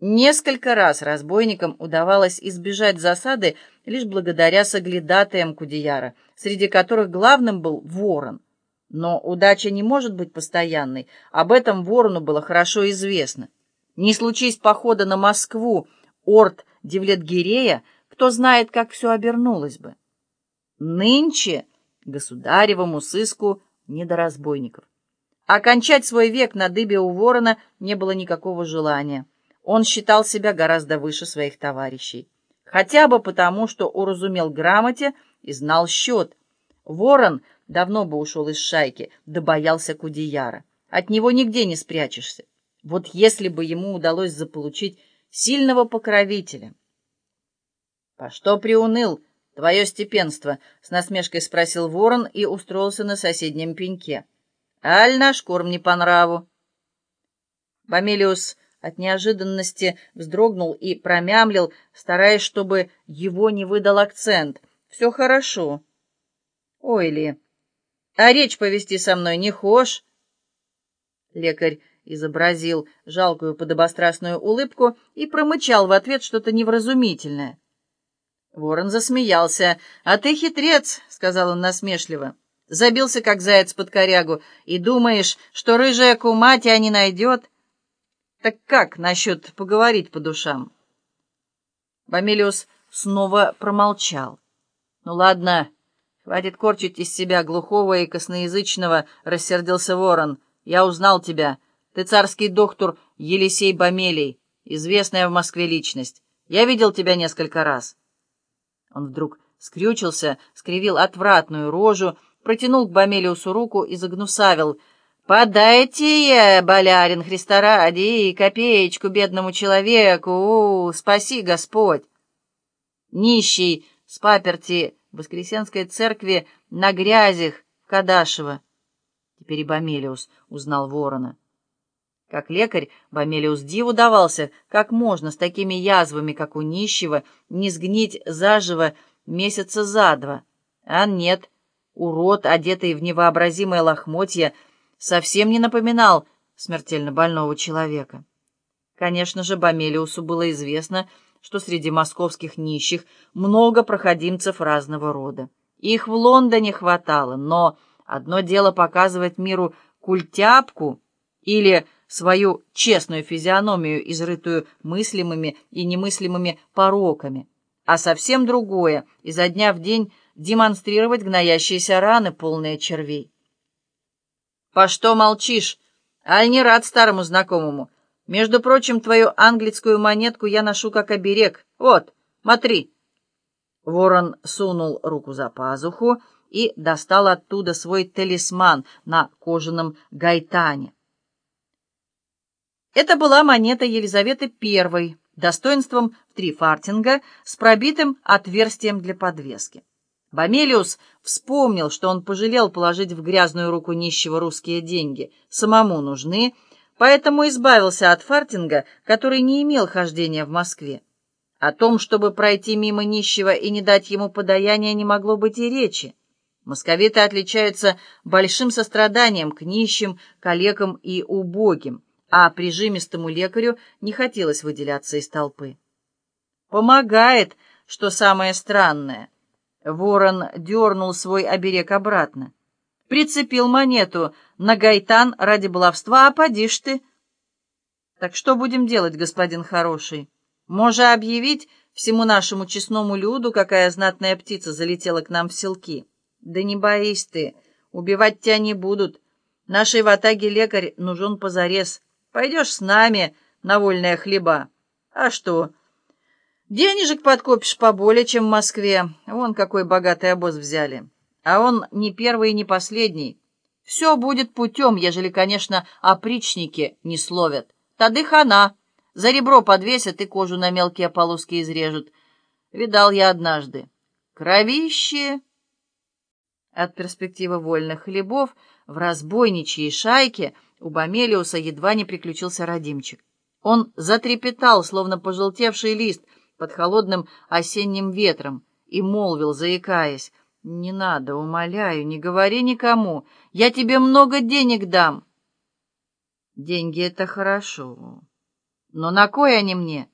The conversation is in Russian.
Несколько раз разбойникам удавалось избежать засады лишь благодаря соглядатаям Кудеяра, среди которых главным был ворон. Но удача не может быть постоянной, об этом ворону было хорошо известно. Не случись похода на Москву, орд Девлетгирея, кто знает, как все обернулось бы. Нынче государевому сыску не до разбойников. Окончать свой век на дыбе у ворона не было никакого желания. Он считал себя гораздо выше своих товарищей. Хотя бы потому, что уразумел грамоте и знал счет. Ворон давно бы ушел из шайки, да боялся Кудеяра. От него нигде не спрячешься. Вот если бы ему удалось заполучить сильного покровителя. — По что приуныл твое степенство? — с насмешкой спросил ворон и устроился на соседнем пеньке. — Аль наш корм не по нраву. Бомелиус от неожиданности вздрогнул и промямлил, стараясь, чтобы его не выдал акцент. «Все хорошо». «Ой ли, а речь повести со мной не хошь?» Лекарь изобразил жалкую подобострастную улыбку и промычал в ответ что-то невразумительное. Ворон засмеялся. «А ты хитрец», — сказал он насмешливо. «Забился, как заяц под корягу, и думаешь, что рыжая кума тебя не найдет?» Так как насчет поговорить по душам? Бомелиус снова промолчал. Ну ладно, хватит корчить из себя глухого и косноязычного, рассердился ворон. Я узнал тебя. Ты царский доктор Елисей Бомелий, известная в Москве личность. Я видел тебя несколько раз. Он вдруг скрючился, скривил отвратную рожу, протянул к Бомелиусу руку и загнусавил — «Подайте, болярин Христа ради, копеечку бедному человеку, у, спаси Господь!» Нищий с паперти Воскресенской церкви на грязях в Кадашево. Теперь и Бомелиус узнал ворона. Как лекарь, Бомелиус диву давался, как можно с такими язвами, как у нищего, не сгнить заживо месяца за два. А нет, урод, одетый в невообразимое лохмотья, совсем не напоминал смертельно больного человека. Конечно же, Бомелиусу было известно, что среди московских нищих много проходимцев разного рода. Их в Лондоне хватало, но одно дело показывать миру культяпку или свою честную физиономию, изрытую мыслимыми и немыслимыми пороками, а совсем другое — изо дня в день демонстрировать гноящиеся раны, полные червей. «По что молчишь? Аль не рад старому знакомому. Между прочим, твою английскую монетку я ношу как оберег. Вот, смотри». Ворон сунул руку за пазуху и достал оттуда свой талисман на кожаном гайтане. Это была монета Елизаветы I, достоинством в три фартинга с пробитым отверстием для подвески. Бомелиус вспомнил, что он пожалел положить в грязную руку нищего русские деньги. Самому нужны, поэтому избавился от фартинга, который не имел хождения в Москве. О том, чтобы пройти мимо нищего и не дать ему подаяния, не могло быть и речи. Московиты отличаются большим состраданием к нищим, калекам и убогим, а прижимистому лекарю не хотелось выделяться из толпы. Помогает, что самое странное — Ворон дернул свой оберег обратно. Прицепил монету на гайтан ради баловства, а поди ж ты. Так что будем делать, господин хороший? Може объявить всему нашему честному люду, какая знатная птица залетела к нам в селки? Да не боись ты, убивать тебя не будут. Нашей ватаге лекарь нужен позарез. Пойдешь с нами на вольные хлеба. А что, Денежек подкопишь поболее, чем в Москве. Вон какой богатый обоз взяли. А он не первый и не последний. Все будет путем, ежели, конечно, опричники не словят. Тады хана. За ребро подвесят и кожу на мелкие полоски изрежут. Видал я однажды. Кровище! От перспективы вольных хлебов в разбойничьей шайке у Бомелиуса едва не приключился родимчик. Он затрепетал, словно пожелтевший лист — под холодным осенним ветром и молвил, заикаясь, «Не надо, умоляю, не говори никому, я тебе много денег дам». «Деньги — это хорошо, Но на кой они мне?